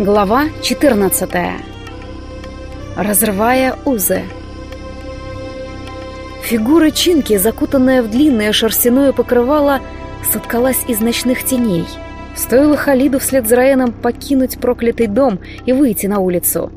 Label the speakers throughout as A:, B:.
A: Глава 14. Разрывая узы. Фигура Чинки, закутанная в длинное шерстяное покрывало, соткалась из ночных теней. Стоило Халиду вслед за Раеном покинуть проклятый дом и выйти на улицу.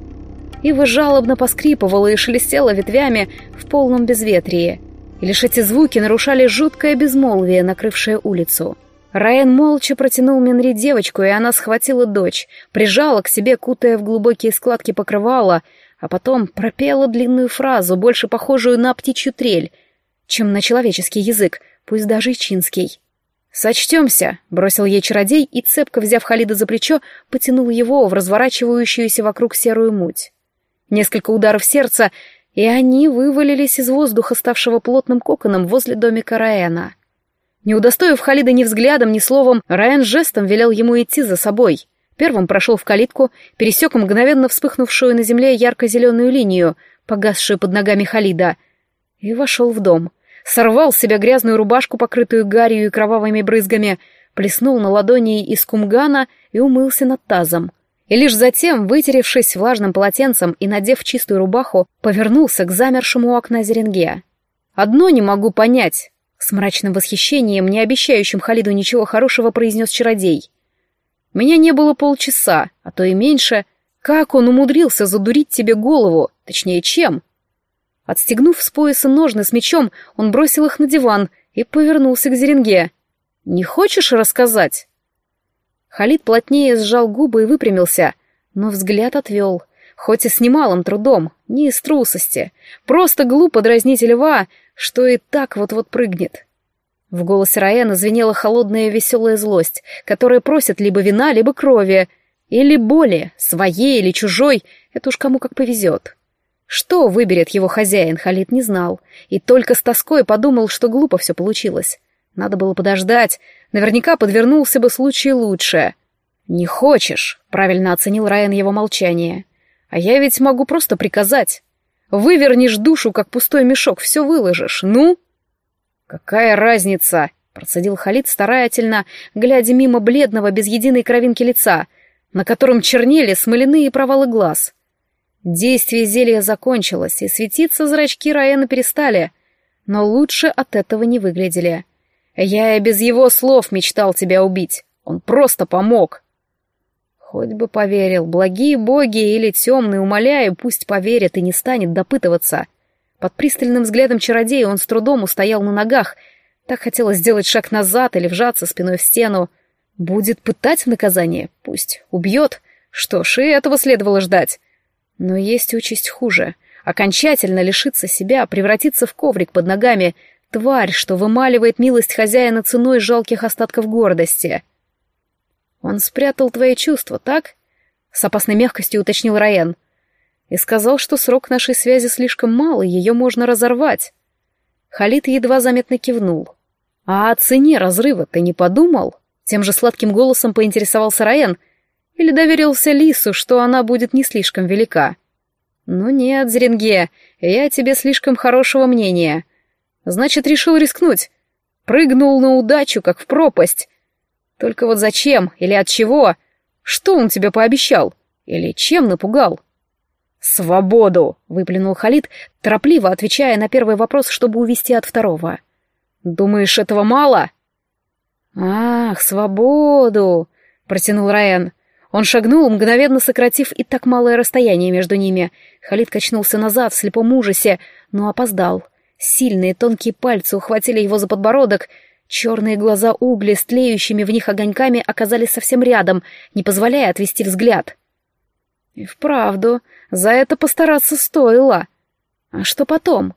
A: Ива жалобно поскрипывала и шелестела ветвями в полном безветрии. И лишь эти звуки нарушали жуткое безмолвие, накрывшее улицу. Райан молча протянул Минри девочку, и она схватила дочь, прижала к себе, кутая в глубокие складки покрывала, а потом пропела длинную фразу, больше похожую на птичью трель, чем на человеческий язык, пусть даже и чинский. «Сочтемся», — бросил ей чародей и, цепко взяв Халида за плечо, потянул его в разворачивающуюся вокруг серую муть. Несколько ударов сердца, и они вывалились из воздуха, ставшего плотным коконом возле домика Раэна. Не удостоив Халида ни взглядом, ни словом, Райан жестом велел ему идти за собой. Первым прошел в калитку, пересек мгновенно вспыхнувшую на земле ярко-зеленую линию, погасшую под ногами Халида, и вошел в дом. Сорвал с себя грязную рубашку, покрытую гарью и кровавыми брызгами, плеснул на ладони из кумгана и умылся над тазом. И лишь затем, вытеревшись влажным полотенцем и надев чистую рубаху, повернулся к замершему у окна Зеренге. «Одно не могу понять», с мрачным восхищением, не обещающим Халиду ничего хорошего, произнес чародей. «Меня не было полчаса, а то и меньше. Как он умудрился задурить тебе голову? Точнее, чем?» Отстегнув с пояса ножны с мечом, он бросил их на диван и повернулся к Зеренге. «Не хочешь рассказать?» Халид плотнее сжал губы и выпрямился, но взгляд отвел, хоть и с немалым трудом, не из трусости. Просто глупо дразнить льва, что и так вот-вот прыгнет. В голосе Раэна звенела холодная веселая злость, которая просит либо вина, либо крови, или боли, своей или чужой, это уж кому как повезет. Что выберет его хозяин, Халид не знал, и только с тоской подумал, что глупо все получилось. Надо было подождать, наверняка подвернулся бы случай лучше. «Не хочешь», — правильно оценил Райан его молчание. «А я ведь могу просто приказать. Вывернешь душу, как пустой мешок, все выложишь. Ну?» «Какая разница?» — процедил Халид старательно, глядя мимо бледного, без единой кровинки лица, на котором чернели смоляные провалы глаз. Действие зелья закончилось, и светиться зрачки Раэна перестали, но лучше от этого не выглядели. «Я и без его слов мечтал тебя убить. Он просто помог». Хоть бы поверил, благие боги или темные, умоляю, пусть поверит и не станет допытываться. Под пристальным взглядом чародея он с трудом устоял на ногах. Так хотелось сделать шаг назад или вжаться спиной в стену. Будет пытать в наказание? Пусть. Убьет. Что ж, и этого следовало ждать. Но есть участь хуже. Окончательно лишиться себя, превратиться в коврик под ногами. Тварь, что вымаливает милость хозяина ценой жалких остатков гордости. — «Он спрятал твои чувства, так?» — с опасной мягкостью уточнил Раен. «И сказал, что срок нашей связи слишком мал, и ее можно разорвать». Халид едва заметно кивнул. «А о цене разрыва ты не подумал?» Тем же сладким голосом поинтересовался Раен. Или доверился Лису, что она будет не слишком велика? «Ну нет, Зеренге, я тебе слишком хорошего мнения. Значит, решил рискнуть. Прыгнул на удачу, как в пропасть. Только вот зачем или от чего? Что он тебе пообещал? Или чем напугал? «Свободу!» — выплюнул Халид, торопливо отвечая на первый вопрос, чтобы увести от второго. «Думаешь, этого мало?» «Ах, свободу!» — протянул Райан. Он шагнул, мгновенно сократив и так малое расстояние между ними. Халид качнулся назад в слепом ужасе, но опоздал. Сильные тонкие пальцы ухватили его за подбородок, Черные глаза угли с тлеющими в них огоньками оказались совсем рядом, не позволяя отвести взгляд. И вправду, за это постараться стоило. А что потом?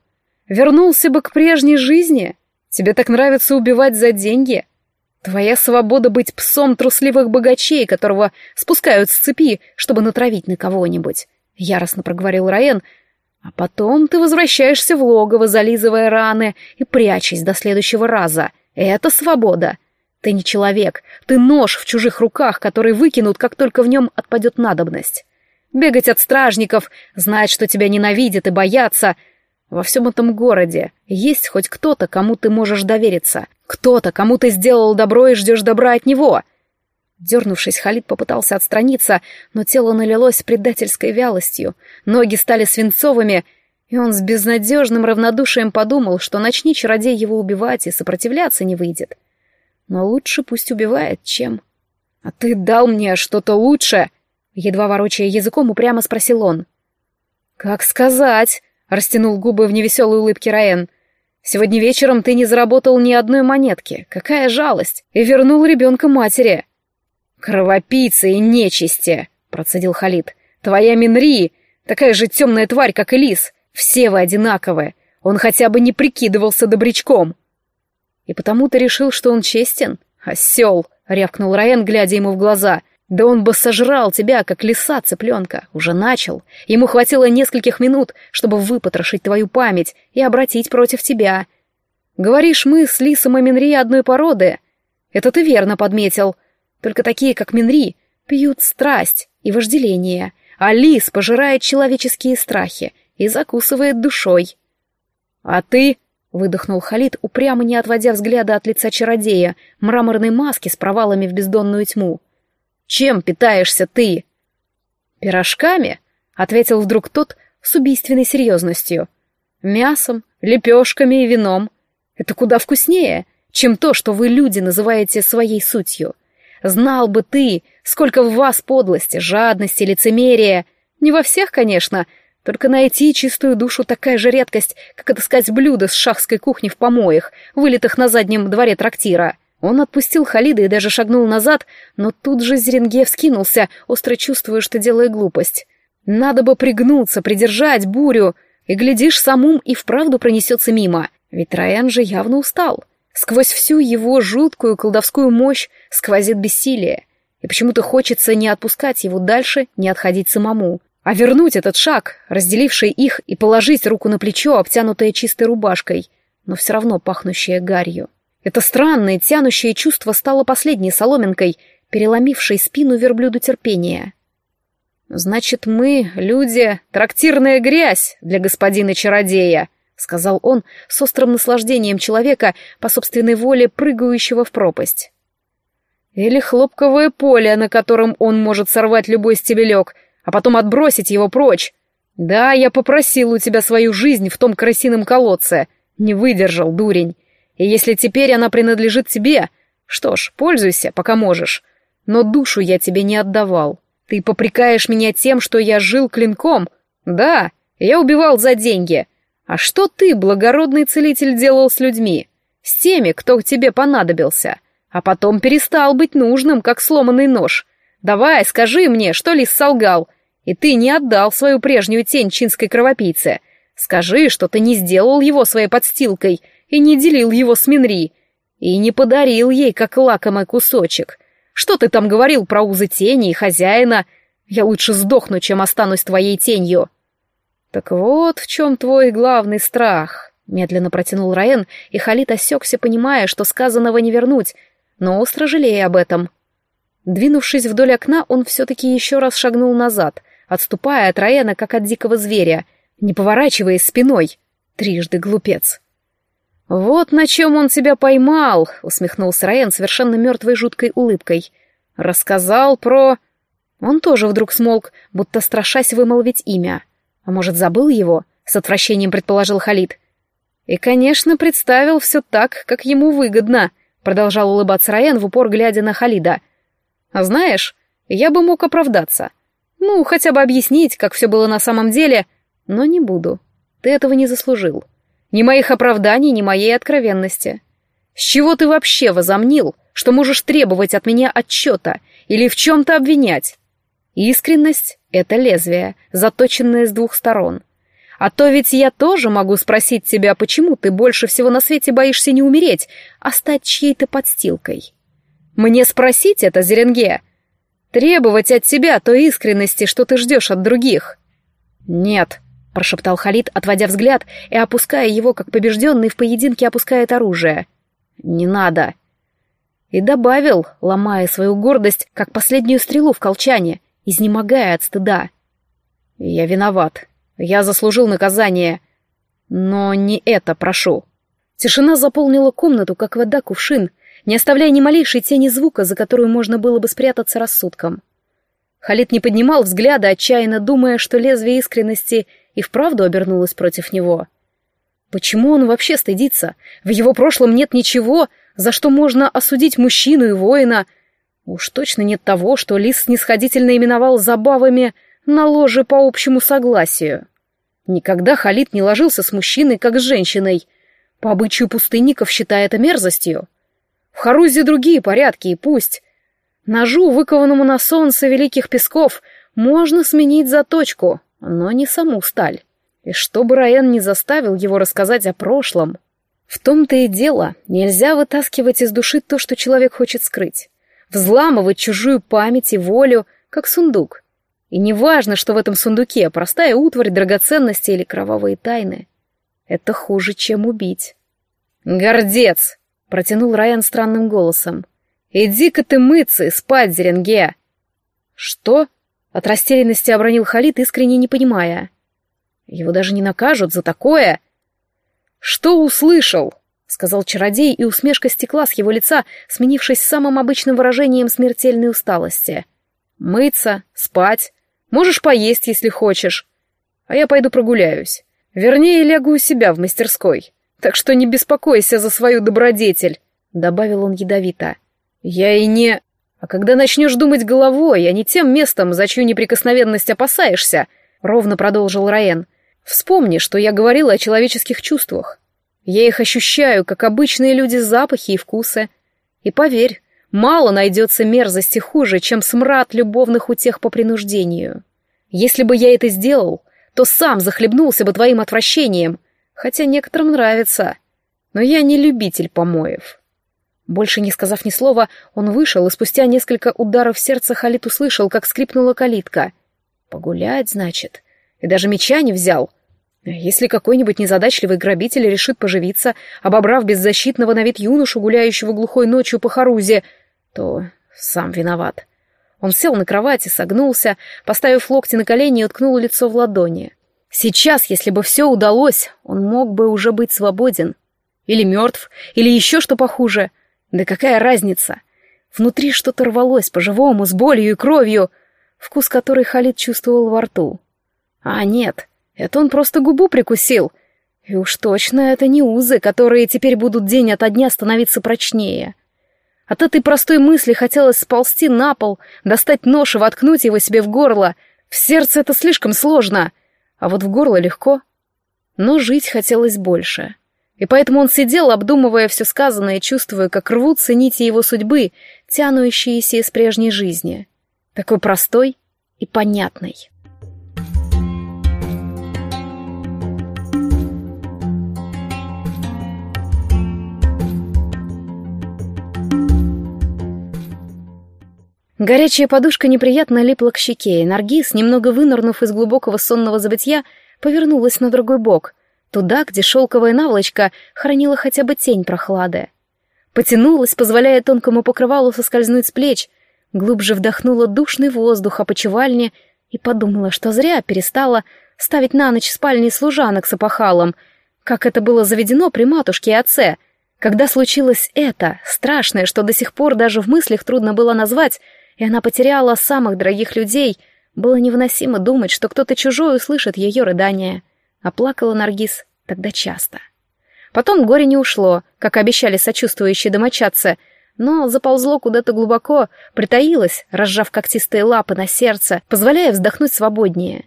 A: Вернулся бы к прежней жизни? Тебе так нравится убивать за деньги? Твоя свобода быть псом трусливых богачей, которого спускают с цепи, чтобы натравить на кого-нибудь, — яростно проговорил Раен, а потом ты возвращаешься в логово, зализывая раны и прячась до следующего раза — это свобода. Ты не человек, ты нож в чужих руках, который выкинут, как только в нем отпадет надобность. Бегать от стражников, знать, что тебя ненавидят и боятся. Во всем этом городе есть хоть кто-то, кому ты можешь довериться. Кто-то, кому ты сделал добро и ждешь добра от него. Дернувшись, Халид попытался отстраниться, но тело налилось предательской вялостью, ноги стали свинцовыми, и он с безнадежным равнодушием подумал, что начни чародей его убивать, и сопротивляться не выйдет. Но лучше пусть убивает, чем... «А ты дал мне что-то лучше?» Едва ворочая языком, упрямо спросил он. «Как сказать?» — растянул губы в невеселой улыбке Раен. «Сегодня вечером ты не заработал ни одной монетки. Какая жалость! И вернул ребенка матери!» «Кровопийца и нечисти!» — процедил Халид. «Твоя Минри! Такая же темная тварь, как и лис! Все вы одинаковые! Он хотя бы не прикидывался добрячком!» «И потому ты решил, что он честен? Осел!» — рявкнул Раен, глядя ему в глаза. «Да он бы сожрал тебя, как лиса цыпленка. Уже начал. Ему хватило нескольких минут, чтобы выпотрошить твою память и обратить против тебя. Говоришь, мы с лисом и Минри одной породы. Это ты верно подметил. Только такие, как Минри, пьют страсть и вожделение, а лис пожирает человеческие страхи и закусывает душой. А ты Выдохнул Халид, упрямо не отводя взгляда от лица чародея, мраморной маски с провалами в бездонную тьму. «Чем питаешься ты?» «Пирожками», — ответил вдруг тот с убийственной серьезностью. «Мясом, лепешками и вином. Это куда вкуснее, чем то, что вы, люди, называете своей сутью. Знал бы ты, сколько в вас подлости, жадности, лицемерия. Не во всех, конечно, — только найти чистую душу такая же редкость, как отыскать блюдо с шахской кухни в помоях, вылитых на заднем дворе трактира. Он отпустил Халида и даже шагнул назад, но тут же Зеренге вскинулся, остро чувствуя, что делает глупость. Надо бы пригнуться, придержать бурю, и, глядишь, самум и вправду пронесется мимо. Ведь Райан же явно устал. Сквозь всю его жуткую колдовскую мощь сквозит бессилие. И почему-то хочется не отпускать его дальше, не отходить самому а вернуть этот шаг, разделивший их, и положить руку на плечо, обтянутое чистой рубашкой, но все равно пахнущее гарью. Это странное, тянущее чувство стало последней соломинкой, переломившей спину верблюду терпения. «Значит, мы, люди, трактирная грязь для господина-чародея», — сказал он с острым наслаждением человека по собственной воле прыгающего в пропасть. «Или хлопковое поле, на котором он может сорвать любой стебелек», — а потом отбросить его прочь. Да, я попросил у тебя свою жизнь в том крысином колодце. Не выдержал, дурень. И если теперь она принадлежит тебе, что ж, пользуйся, пока можешь. Но душу я тебе не отдавал. Ты попрекаешь меня тем, что я жил клинком. Да, я убивал за деньги. А что ты, благородный целитель, делал с людьми? С теми, кто тебе понадобился. А потом перестал быть нужным, как сломанный нож. Давай, скажи мне, что лис солгал, и ты не отдал свою прежнюю тень чинской кровопийце. Скажи, что ты не сделал его своей подстилкой и не делил его с Минри, и не подарил ей как лакомый кусочек. Что ты там говорил про узы тени и хозяина? Я лучше сдохну, чем останусь твоей тенью. Так вот в чем твой главный страх, медленно протянул Раен, и Халит осекся, понимая, что сказанного не вернуть, но остро жалея об этом. Двинувшись вдоль окна, он все-таки еще раз шагнул назад, отступая от Раэна, как от дикого зверя, не поворачиваясь спиной. Трижды глупец. «Вот на чем он тебя поймал», — усмехнулся Раен совершенно мертвой жуткой улыбкой. «Рассказал про...» Он тоже вдруг смолк, будто страшась вымолвить имя. А может, забыл его? С отвращением предположил Халид. И, конечно, представил все так, как ему выгодно, продолжал улыбаться Раен в упор, глядя на Халида. А знаешь, я бы мог оправдаться. Ну, хотя бы объяснить, как все было на самом деле, но не буду. Ты этого не заслужил. Ни моих оправданий, ни моей откровенности. С чего ты вообще возомнил, что можешь требовать от меня отчета или в чем-то обвинять? Искренность — это лезвие, заточенное с двух сторон. А то ведь я тоже могу спросить тебя, почему ты больше всего на свете боишься не умереть, а стать чьей-то подстилкой. Мне спросить это, Зеренге? Требовать от тебя той искренности, что ты ждешь от других?» «Нет», — прошептал Халид, отводя взгляд и опуская его, как побежденный в поединке опускает оружие. «Не надо». И добавил, ломая свою гордость, как последнюю стрелу в колчане, изнемогая от стыда. «Я виноват. Я заслужил наказание. Но не это прошу». Тишина заполнила комнату, как вода кувшин, не оставляя ни малейшей тени звука, за которую можно было бы спрятаться рассудком. Халид не поднимал взгляда, отчаянно думая, что лезвие искренности и вправду обернулось против него. Почему он вообще стыдится? В его прошлом нет ничего, за что можно осудить мужчину и воина. Уж точно нет того, что Лис снисходительно именовал забавами на ложе по общему согласию. Никогда Халид не ложился с мужчиной, как с женщиной. По обычаю пустынников считая это мерзостью. В Харузе другие порядки, и пусть. Ножу, выкованному на солнце великих песков, можно сменить заточку, но не саму сталь. И чтобы Раен не заставил его рассказать о прошлом. В том-то и дело, нельзя вытаскивать из души то, что человек хочет скрыть. Взламывать чужую память и волю, как сундук. И не важно, что в этом сундуке, простая утварь, драгоценности или кровавые тайны. Это хуже, чем убить. «Гордец!» — протянул Райан странным голосом. «Иди-ка ты мыться и спать, Зеренге!» «Что?» — от растерянности обронил Халид, искренне не понимая. «Его даже не накажут за такое!» «Что услышал?» — сказал чародей, и усмешка стекла с его лица, сменившись самым обычным выражением смертельной усталости. «Мыться, спать, Можешь поесть, если хочешь. А я пойду прогуляюсь. Вернее, лягу у себя в мастерской. Так что не беспокойся за свою добродетель», — добавил он ядовито. «Я и не...» «А когда начнешь думать головой, а не тем местом, за чью неприкосновенность опасаешься», — ровно продолжил Раен, — «вспомни, что я говорила о человеческих чувствах. Я их ощущаю, как обычные люди запахи и вкусы. И поверь, Мало найдется мерзости хуже, чем смрад любовных утех по принуждению. Если бы я это сделал, то сам захлебнулся бы твоим отвращением, хотя некоторым нравится. Но я не любитель помоев. Больше не сказав ни слова, он вышел, и спустя несколько ударов сердца Халит услышал, как скрипнула калитка. «Погулять, значит?» И даже меча не взял. Если какой-нибудь незадачливый грабитель решит поживиться, обобрав беззащитного на вид юношу, гуляющего глухой ночью по Харузе, то сам виноват. Он сел на кровати, согнулся, поставив локти на колени и уткнул лицо в ладони. Сейчас, если бы все удалось, он мог бы уже быть свободен. Или мертв, или еще что похуже. Да какая разница? Внутри что-то рвалось по-живому, с болью и кровью, вкус которой Халид чувствовал во рту. А нет, это он просто губу прикусил. И уж точно это не узы, которые теперь будут день ото дня становиться прочнее. — от этой простой мысли хотелось сползти на пол, достать нож и воткнуть его себе в горло. В сердце это слишком сложно, а вот в горло легко. Но жить хотелось больше. И поэтому он сидел, обдумывая все сказанное, чувствуя, как рвутся нити его судьбы, тянущиеся из прежней жизни. Такой простой и понятной. Горячая подушка неприятно липла к щеке, и Наргиз, немного вынырнув из глубокого сонного забытья, повернулась на другой бок, туда, где шелковая наволочка хранила хотя бы тень прохлады. Потянулась, позволяя тонкому покрывалу соскользнуть с плеч, глубже вдохнула душный воздух опочивальни и подумала, что зря перестала ставить на ночь в спальне служанок с опахалом, как это было заведено при матушке и отце. Когда случилось это, страшное, что до сих пор даже в мыслях трудно было назвать, и она потеряла самых дорогих людей, было невыносимо думать, что кто-то чужой услышит ее рыдания. А плакала Наргиз тогда часто. Потом горе не ушло, как обещали сочувствующие домочадцы, но заползло куда-то глубоко, притаилось, разжав когтистые лапы на сердце, позволяя вздохнуть свободнее.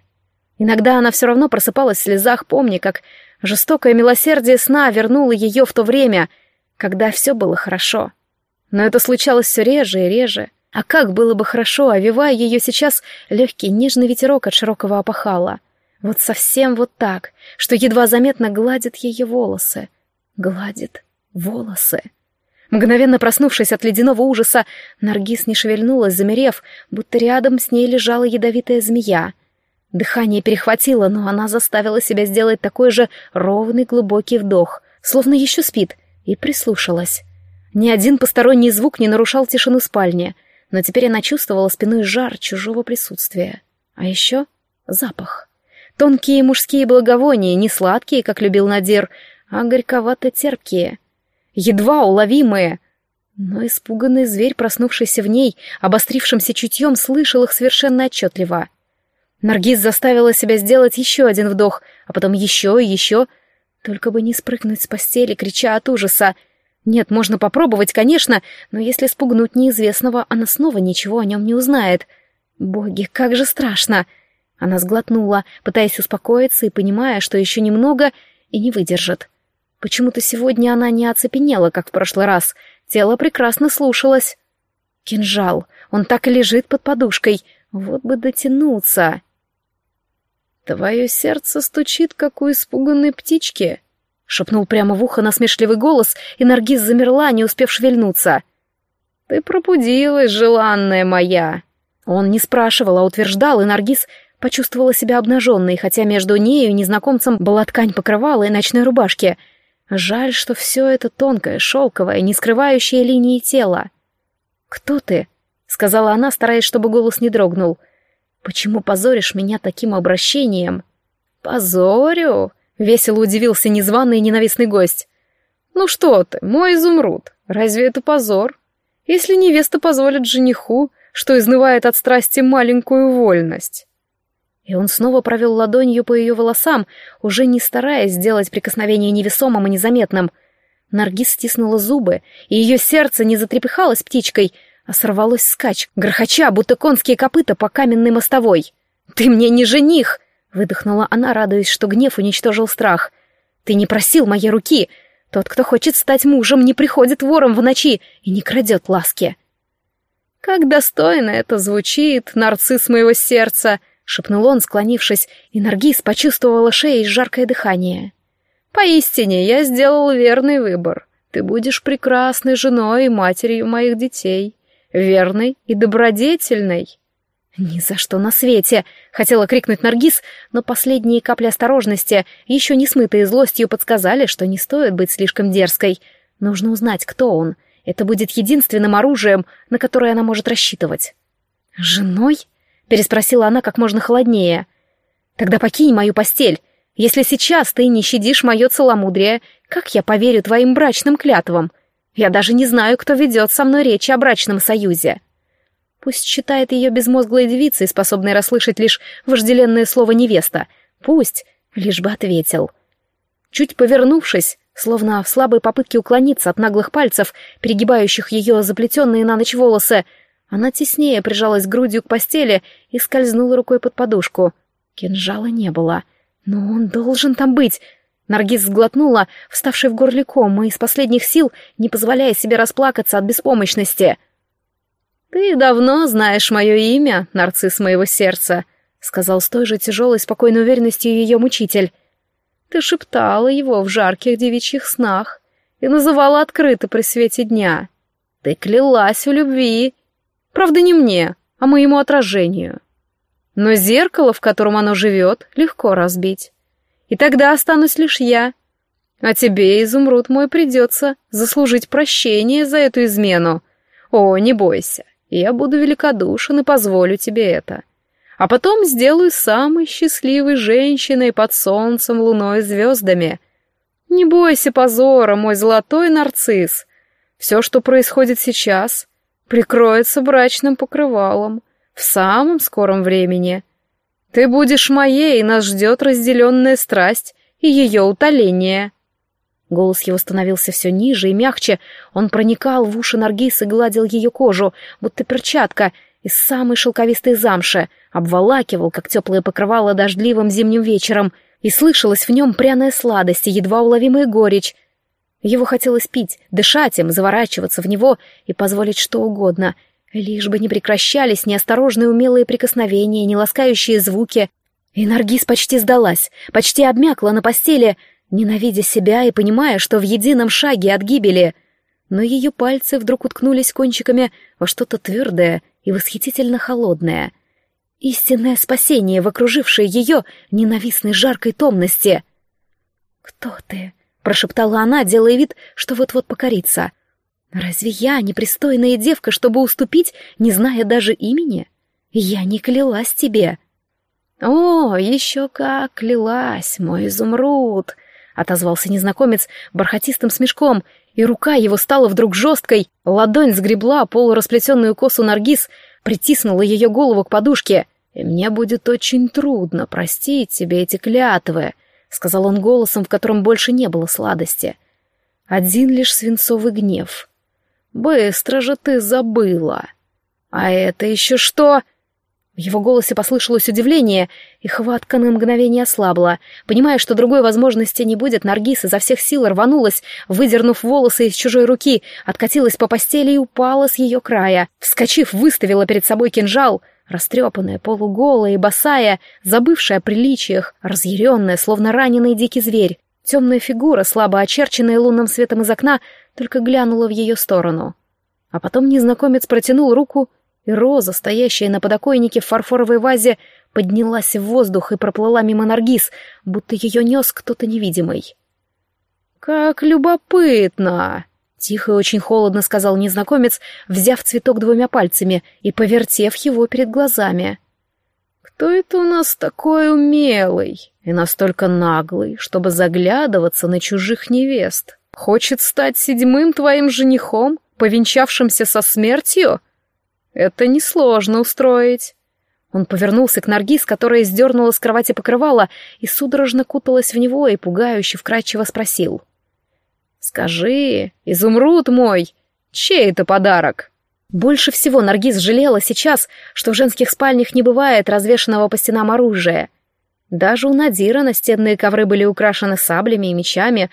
A: Иногда она все равно просыпалась в слезах, помня, как жестокое милосердие сна вернуло ее в то время, когда все было хорошо. Но это случалось все реже и реже, а как было бы хорошо, овивая ее сейчас легкий нежный ветерок от широкого опахала. Вот совсем вот так, что едва заметно гладит ее волосы. Гладит волосы. Мгновенно проснувшись от ледяного ужаса, Наргиз не шевельнулась, замерев, будто рядом с ней лежала ядовитая змея. Дыхание перехватило, но она заставила себя сделать такой же ровный глубокий вдох, словно еще спит, и прислушалась. Ни один посторонний звук не нарушал тишину спальни — но теперь она чувствовала спиной жар чужого присутствия. А еще запах. Тонкие мужские благовония, не сладкие, как любил Надир, а горьковато-терпкие. Едва уловимые, Но испуганный зверь, проснувшийся в ней, обострившимся чутьем, слышал их совершенно отчетливо. Наргиз заставила себя сделать еще один вдох, а потом еще и еще, только бы не спрыгнуть с постели, крича от ужаса. Нет, можно попробовать, конечно, но если спугнуть неизвестного, она снова ничего о нем не узнает. Боги, как же страшно! Она сглотнула, пытаясь успокоиться и понимая, что еще немного и не выдержит. Почему-то сегодня она не оцепенела, как в прошлый раз — Тело прекрасно слушалось. Кинжал. Он так и лежит под подушкой. Вот бы дотянуться. «Твое сердце стучит, как у испуганной птички», — шепнул прямо в ухо насмешливый голос, и Наргиз замерла, не успев шевельнуться. «Ты пробудилась, желанная моя!» Он не спрашивал, а утверждал, и Наргиз почувствовала себя обнаженной, хотя между нею и незнакомцем была ткань покрывала и ночной рубашки — Жаль, что все это тонкое, шелковое, не скрывающее линии тела. «Кто ты?» — сказала она, стараясь, чтобы голос не дрогнул. «Почему позоришь меня таким обращением?» «Позорю?» — весело удивился незваный и ненавистный гость. «Ну что ты, мой изумруд, разве это позор? Если невеста позволит жениху, что изнывает от страсти маленькую вольность?» И он снова провел ладонью по ее волосам, уже не стараясь сделать прикосновение невесомым и незаметным. Наргиз стиснула зубы, и ее сердце не затрепыхалось птичкой, а сорвалось скач, грохоча, будто конские копыта по каменной мостовой. «Ты мне не жених!» — выдохнула она, радуясь, что гнев уничтожил страх. «Ты не просил моей руки! Тот, кто хочет стать мужем, не приходит вором в ночи и не крадет ласки!» «Как достойно это звучит, нарцисс моего сердца!» шепнул он, склонившись, и Наргиз почувствовала шеей жаркое дыхание. «Поистине, я сделал верный выбор. Ты будешь прекрасной женой и матерью моих детей, верной и добродетельной». «Ни за что на свете!» — хотела крикнуть Наргиз, но последние капли осторожности, еще не смытые злостью, подсказали, что не стоит быть слишком дерзкой. Нужно узнать, кто он. Это будет единственным оружием, на которое она может рассчитывать. «Женой?» переспросила она как можно холоднее. «Тогда покинь мою постель. Если сейчас ты не щадишь мое целомудрие, как я поверю твоим брачным клятвам? Я даже не знаю, кто ведет со мной речь о брачном союзе». Пусть считает ее безмозглой девицей, способной расслышать лишь вожделенное слово «невеста». Пусть, лишь бы ответил. Чуть повернувшись, словно в слабой попытке уклониться от наглых пальцев, перегибающих ее заплетенные на ночь волосы, она теснее прижалась грудью к постели и скользнула рукой под подушку. Кинжала не было. Но он должен там быть. Наргиз сглотнула, вставший в горле ком, и из последних сил, не позволяя себе расплакаться от беспомощности. «Ты давно знаешь мое имя, нарцисс моего сердца», — сказал с той же тяжелой спокойной уверенностью ее мучитель. «Ты шептала его в жарких девичьих снах и называла открыто при свете дня. Ты клялась в любви, Правда, не мне, а моему отражению. Но зеркало, в котором оно живет, легко разбить. И тогда останусь лишь я. А тебе, изумруд мой, придется заслужить прощение за эту измену. О, не бойся, я буду великодушен и позволю тебе это. А потом сделаю самой счастливой женщиной под солнцем, луной и звездами. Не бойся позора, мой золотой нарцисс. Все, что происходит сейчас, прикроется брачным покрывалом в самом скором времени. Ты будешь моей, и нас ждет разделенная страсть и ее утоление». Голос его становился все ниже и мягче, он проникал в уши Наргиз и гладил ее кожу, будто перчатка из самой шелковистой замши, обволакивал, как теплое покрывало дождливым зимним вечером, и слышалась в нем пряная сладость и едва уловимая горечь, его хотелось пить, дышать им, заворачиваться в него и позволить что угодно, лишь бы не прекращались неосторожные умелые прикосновения, не ласкающие звуки. И Наргиз почти сдалась, почти обмякла на постели, ненавидя себя и понимая, что в едином шаге от гибели. Но ее пальцы вдруг уткнулись кончиками во что-то твердое и восхитительно холодное. Истинное спасение в окружившей ее ненавистной жаркой томности. «Кто ты?» прошептала она, делая вид, что вот-вот покорится. «Разве я непристойная девка, чтобы уступить, не зная даже имени? Я не клялась тебе». «О, еще как клялась, мой изумруд!» Отозвался незнакомец бархатистым смешком, и рука его стала вдруг жесткой, ладонь сгребла полурасплетенную косу Наргиз, притиснула ее голову к подушке. «И мне будет очень трудно простить тебе эти клятвы», — сказал он голосом, в котором больше не было сладости. «Один лишь свинцовый гнев. Быстро же ты забыла. А это еще что?» В его голосе послышалось удивление, и хватка на мгновение ослабла. Понимая, что другой возможности не будет, Наргиз изо всех сил рванулась, выдернув волосы из чужой руки, откатилась по постели и упала с ее края. Вскочив, выставила перед собой кинжал, растрепанная, полуголая и босая, забывшая о приличиях, разъяренная, словно раненый дикий зверь. Темная фигура, слабо очерченная лунным светом из окна, только глянула в ее сторону. А потом незнакомец протянул руку и роза, стоящая на подоконнике в фарфоровой вазе, поднялась в воздух и проплыла мимо Наргиз, будто ее нес кто-то невидимый. «Как любопытно!» — тихо и очень холодно сказал незнакомец, взяв цветок двумя пальцами и повертев его перед глазами. «Кто это у нас такой умелый и настолько наглый, чтобы заглядываться на чужих невест? Хочет стать седьмым твоим женихом, повенчавшимся со смертью?» Это несложно устроить. Он повернулся к Наргиз, которая сдернула с кровати покрывало и судорожно куталась в него и пугающе вкрадчиво спросил. «Скажи, изумруд мой, чей это подарок?» Больше всего Наргиз жалела сейчас, что в женских спальнях не бывает развешанного по стенам оружия. Даже у Надира настенные ковры были украшены саблями и мечами,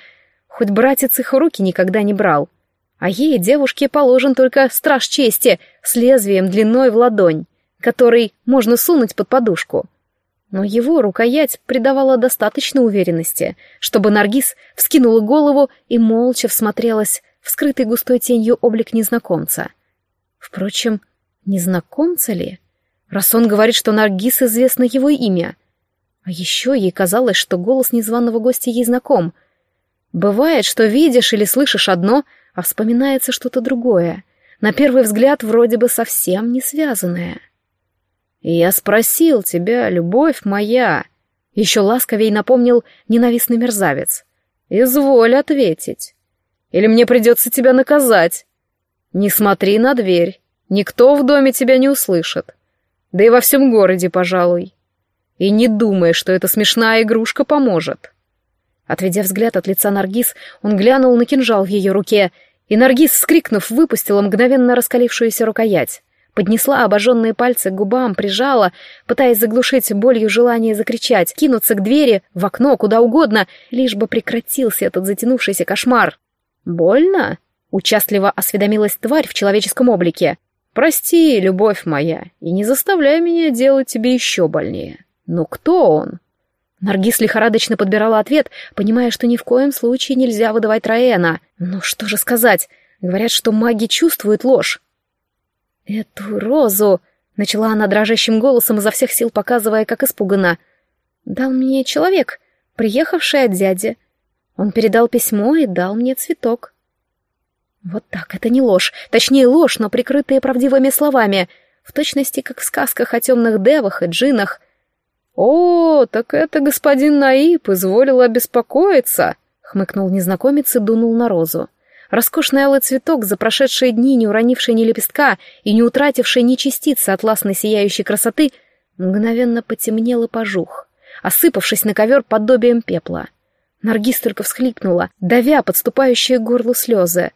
A: хоть братец их руки никогда не брал. А ей, девушке, положен только страж чести с лезвием длиной в ладонь, который можно сунуть под подушку. Но его рукоять придавала достаточно уверенности, чтобы Наргиз вскинула голову и молча всмотрелась в скрытый густой тенью облик незнакомца. Впрочем, незнакомца ли? Раз он говорит, что Наргиз известно его имя. А еще ей казалось, что голос незваного гостя ей знаком. Бывает, что видишь или слышишь одно — а вспоминается что-то другое, на первый взгляд вроде бы совсем не связанное. И я спросил тебя, любовь моя, еще ласковей напомнил ненавистный мерзавец. Изволь ответить. Или мне придется тебя наказать. Не смотри на дверь, никто в доме тебя не услышит. Да и во всем городе, пожалуй. И не думай, что эта смешная игрушка поможет. Отведя взгляд от лица Наргиз, он глянул на кинжал в ее руке и Наргиз, вскрикнув, выпустила мгновенно раскалившуюся рукоять. Поднесла обожженные пальцы к губам, прижала, пытаясь заглушить болью желание закричать, кинуться к двери, в окно, куда угодно, лишь бы прекратился этот затянувшийся кошмар. «Больно?» — участливо осведомилась тварь в человеческом облике. «Прости, любовь моя, и не заставляй меня делать тебе еще больнее. Но кто он?» Наргиз лихорадочно подбирала ответ, понимая, что ни в коем случае нельзя выдавать Раэна. Но что же сказать? Говорят, что маги чувствуют ложь. «Эту розу...» — начала она дрожащим голосом, изо всех сил показывая, как испугана. «Дал мне человек, приехавший от дяди. Он передал письмо и дал мне цветок». Вот так, это не ложь. Точнее, ложь, но прикрытая правдивыми словами. В точности, как в сказках о темных девах и джинах. «О, так это господин Наиб изволил обеспокоиться», — хмыкнул незнакомец и дунул на розу. Роскошный алый цветок, за прошедшие дни не уронивший ни лепестка и не утративший ни частицы атласной сияющей красоты, мгновенно потемнел и пожух, осыпавшись на ковер подобием пепла. Наргиз только всхлипнула, давя подступающие к горлу слезы.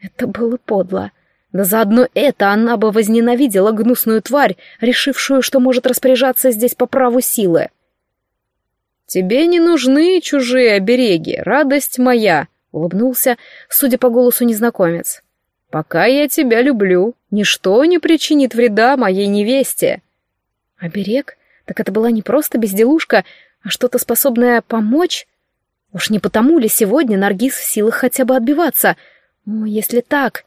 A: Это было подло. Да заодно это она бы возненавидела гнусную тварь, решившую, что может распоряжаться здесь по праву силы. «Тебе не нужны чужие обереги, радость моя», — улыбнулся, судя по голосу незнакомец. «Пока я тебя люблю, ничто не причинит вреда моей невесте». «Оберег? Так это была не просто безделушка, а что-то способное помочь?» Уж не потому ли сегодня Наргиз в силах хотя бы отбиваться? О, если так...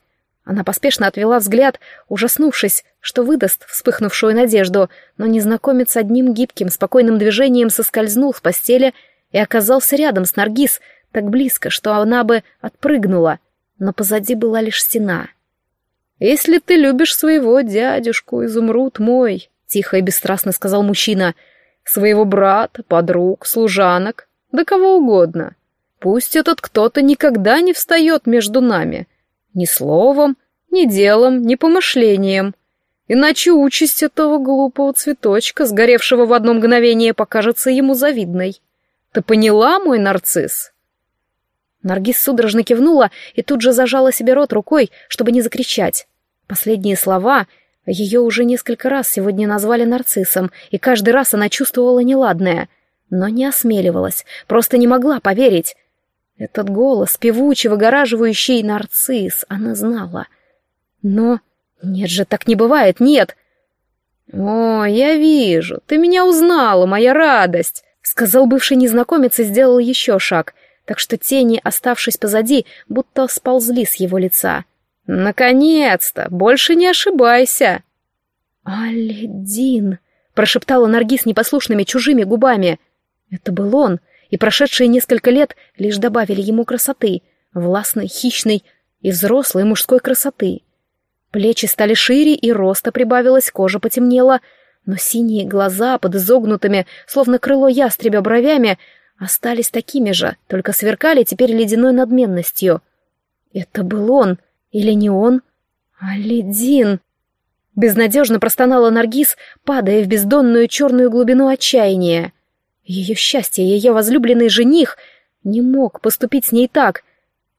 A: Она поспешно отвела взгляд, ужаснувшись, что выдаст вспыхнувшую надежду, но незнакомец одним гибким, спокойным движением соскользнул с постели и оказался рядом с Наргиз, так близко, что она бы отпрыгнула, но позади была лишь стена. «Если ты любишь своего дядюшку, изумруд мой», — тихо и бесстрастно сказал мужчина, — «своего брата, подруг, служанок, да кого угодно, Пусть этот кто-то никогда не встает между нами. Ни словом, ни делом, ни помышлением. Иначе участь этого глупого цветочка, сгоревшего в одно мгновение, покажется ему завидной. Ты поняла, мой нарцисс?» Наргиз судорожно кивнула и тут же зажала себе рот рукой, чтобы не закричать. Последние слова ее уже несколько раз сегодня назвали нарциссом, и каждый раз она чувствовала неладное, но не осмеливалась, просто не могла поверить. Этот голос, певучий, выгораживающий нарцисс, она знала. Но нет же, так не бывает, нет. «О, я вижу, ты меня узнала, моя радость», — сказал бывший незнакомец и сделал еще шаг, так что тени, оставшись позади, будто сползли с его лица. «Наконец-то! Больше не ошибайся!» «Аледин!» — прошептала Наргиз непослушными чужими губами. Это был он, и прошедшие несколько лет лишь добавили ему красоты, властной, хищной и взрослой мужской красоты. Плечи стали шире, и роста прибавилось, кожа потемнела, но синие глаза под изогнутыми, словно крыло ястребя бровями, остались такими же, только сверкали теперь ледяной надменностью. Это был он, или не он? Алидин! Безнадежно простонала Наргиз, падая в бездонную черную глубину отчаяния. Ее счастье, ее возлюбленный жених не мог поступить с ней так.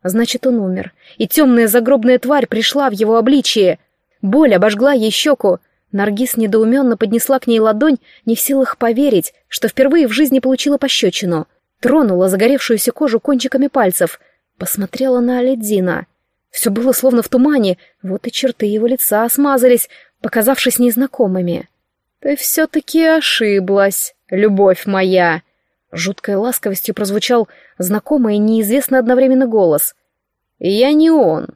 A: Значит, он умер, и темная загробная тварь пришла в его обличие. Боль обожгла ей щеку. Наргиз недоуменно поднесла к ней ладонь, не в силах поверить, что впервые в жизни получила пощечину. Тронула загоревшуюся кожу кончиками пальцев. Посмотрела на Аледдина. Все было словно в тумане, вот и черты его лица смазались, показавшись незнакомыми. «Ты все-таки ошиблась», любовь моя!» Жуткой ласковостью прозвучал знакомый и неизвестный одновременно голос. «Я не он,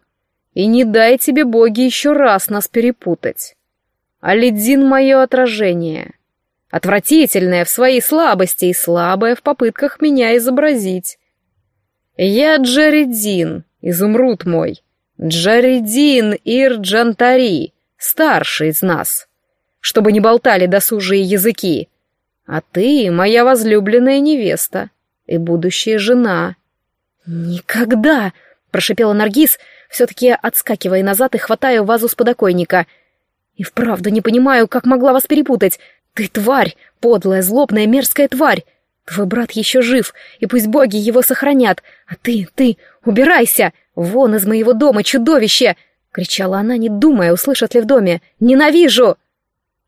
A: и не дай тебе боги еще раз нас перепутать. Алидин — мое отражение, отвратительное в своей слабости и слабое в попытках меня изобразить. Я Джаридин, изумруд мой, Джаридин Ирджантари, старший из нас, чтобы не болтали досужие языки». А ты моя возлюбленная невеста и будущая жена. Никогда, прошипела Наргиз, все-таки отскакивая назад и хватая вазу с подоконника. И вправду не понимаю, как могла вас перепутать. Ты тварь, подлая, злобная, мерзкая тварь. Твой брат еще жив, и пусть боги его сохранят. А ты, ты, убирайся! Вон из моего дома, чудовище! кричала она, не думая, услышат ли в доме. Ненавижу!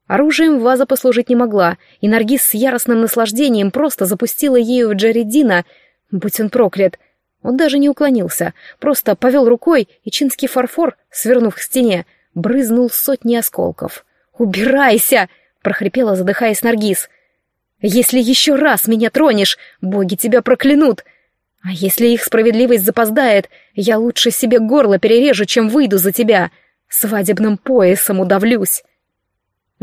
A: Оружием ваза послужить не могла, и Наргиз с яростным наслаждением просто запустила ею в Джаридина, будь он проклят. Он даже не уклонился, просто повел рукой, и чинский фарфор, свернув к стене, брызнул сотни осколков. «Убирайся!» — прохрипела, задыхаясь Наргиз. «Если еще раз меня тронешь, боги тебя проклянут! А если их справедливость запоздает, я лучше себе горло перережу, чем выйду за тебя. Свадебным поясом удавлюсь!»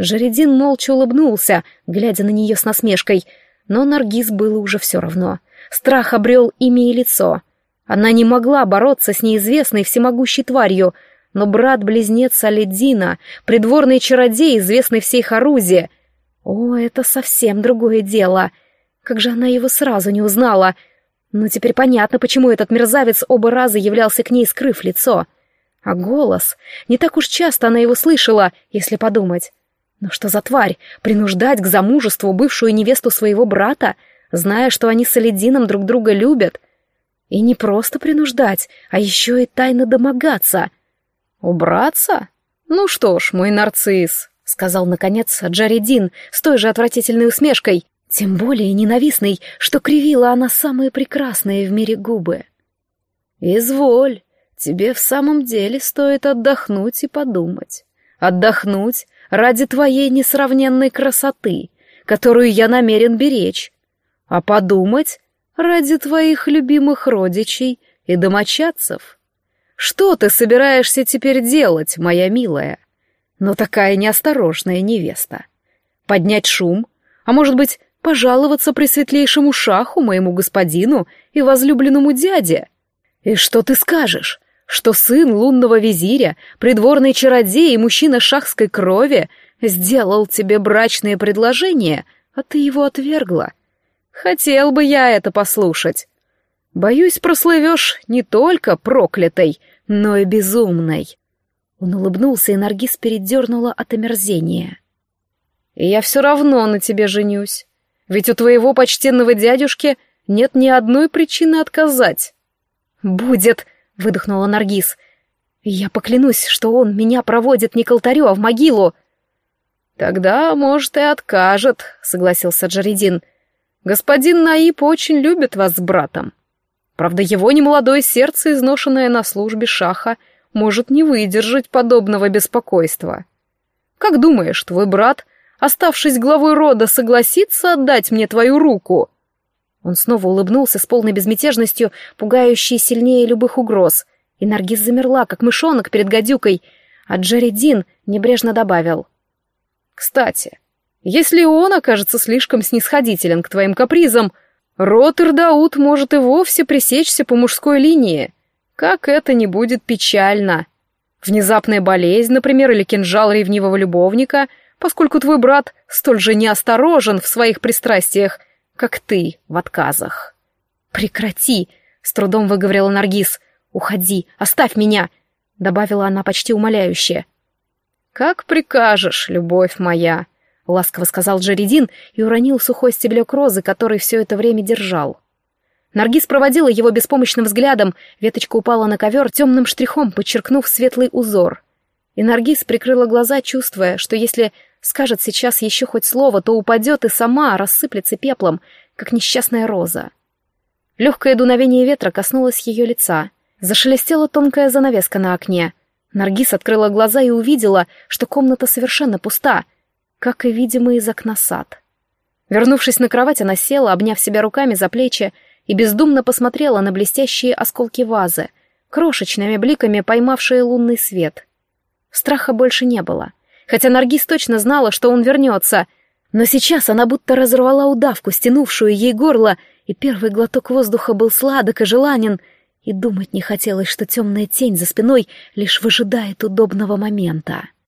A: Жаредин молча улыбнулся, глядя на нее с насмешкой, но Наргиз было уже все равно. Страх обрел имя и лицо. Она не могла бороться с неизвестной всемогущей тварью, но брат-близнец Алидина, придворный чародей, известный всей Харузе... О, это совсем другое дело. Как же она его сразу не узнала. Но теперь понятно, почему этот мерзавец оба раза являлся к ней, скрыв лицо. А голос... Не так уж часто она его слышала, если подумать. Но что за тварь? Принуждать к замужеству бывшую невесту своего брата, зная, что они с Алидином друг друга любят? И не просто принуждать, а еще и тайно домогаться. Убраться? Ну что ж, мой нарцисс, сказал наконец Джаридин с той же отвратительной усмешкой, тем более ненавистной, что кривила она самые прекрасные в мире губы. «Изволь, тебе в самом деле стоит отдохнуть и подумать. Отдохнуть ради твоей несравненной красоты, которую я намерен беречь, а подумать ради твоих любимых родичей и домочадцев. Что ты собираешься теперь делать, моя милая? Но такая неосторожная невеста. Поднять шум, а может быть, пожаловаться при светлейшему шаху моему господину и возлюбленному дяде? И что ты скажешь? Что сын лунного визиря, придворный чародей и мужчина шахской крови сделал тебе брачное предложение, а ты его отвергла. Хотел бы я это послушать. Боюсь, прослывешь не только проклятой, но и безумной. Он улыбнулся, и Наргиз передернула от омерзения. Я все равно на тебе женюсь. Ведь у твоего почтенного дядюшки нет ни одной причины отказать. «Будет!» — выдохнула Наргиз. «Я поклянусь, что он меня проводит не к алтарю, а в могилу!» «Тогда, может, и откажет», — согласился Джаридин. «Господин Наиб очень любит вас с братом. Правда, его немолодое сердце, изношенное на службе шаха, может не выдержать подобного беспокойства. Как думаешь, твой брат, оставшись главой рода, согласится отдать мне твою руку?» Он снова улыбнулся с полной безмятежностью, пугающей сильнее любых угроз. И Наргиз замерла, как мышонок перед гадюкой, а Джерри небрежно добавил. «Кстати, если он окажется слишком снисходителен к твоим капризам, Роттердаут может и вовсе пресечься по мужской линии. Как это не будет печально. Внезапная болезнь, например, или кинжал ревнивого любовника, поскольку твой брат столь же неосторожен в своих пристрастиях — как ты в отказах. «Прекрати!» — с трудом выговорила Наргиз. «Уходи, оставь меня!» — добавила она почти умоляюще. «Как прикажешь, любовь моя!» — ласково сказал Джеридин и уронил сухой стеблек розы, который все это время держал. Наргиз проводила его беспомощным взглядом, веточка упала на ковер темным штрихом, подчеркнув светлый узор. И Наргиз прикрыла глаза, чувствуя, что если Скажет сейчас еще хоть слово, то упадет и сама рассыплется пеплом, как несчастная роза. Легкое дуновение ветра коснулось ее лица. Зашелестела тонкая занавеска на окне. Наргиз открыла глаза и увидела, что комната совершенно пуста, как и видимо из окна сад. Вернувшись на кровать, она села, обняв себя руками за плечи, и бездумно посмотрела на блестящие осколки вазы, крошечными бликами поймавшие лунный свет. Страха больше не было — хотя Наргиз точно знала, что он вернется. Но сейчас она будто разорвала удавку, стянувшую ей горло, и первый глоток воздуха был сладок и желанен, и думать не хотелось, что темная тень за спиной лишь выжидает удобного момента.